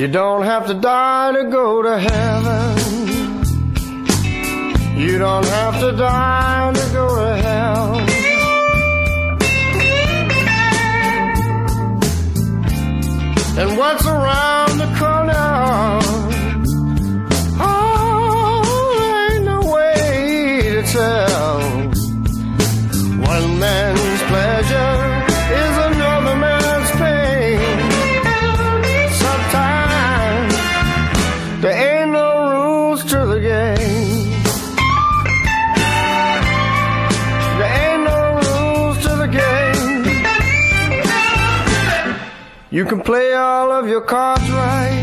You don't have to die to go to heaven. You don't have to die. You can play all of your cards right.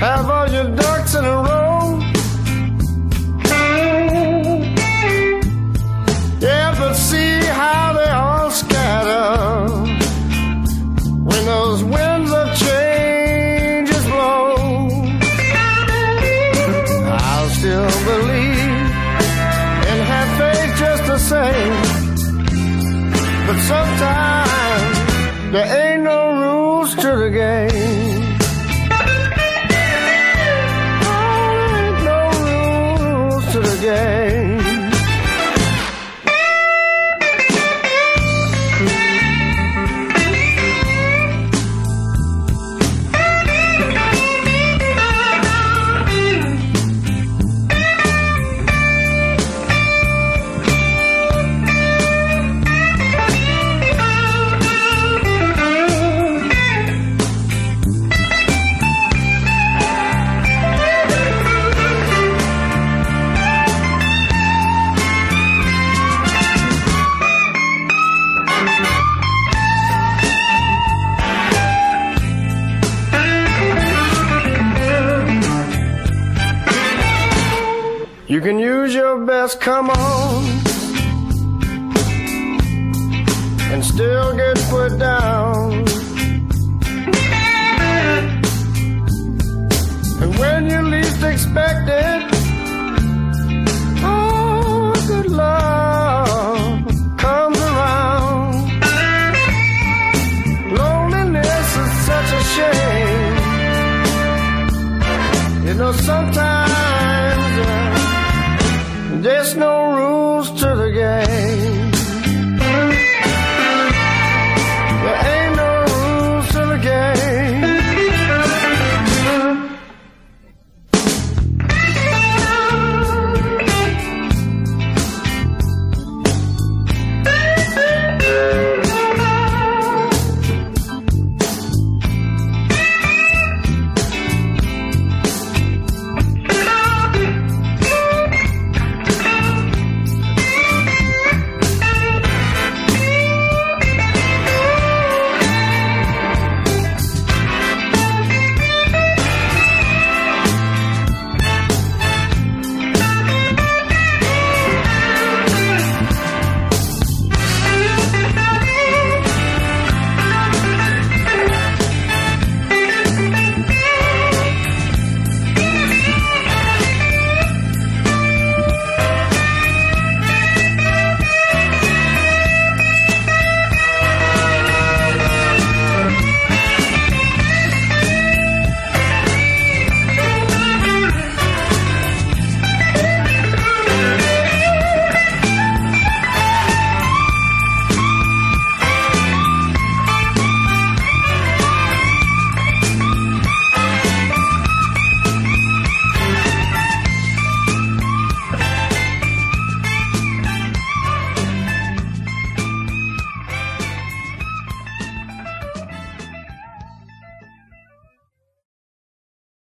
Have all your ducks in a row. There ain't no rules to the game. You can use your best, come on, and still get put down. And when you least expect it, oh, good love comes around. Loneliness is such a shame. You know, sometimes there's no room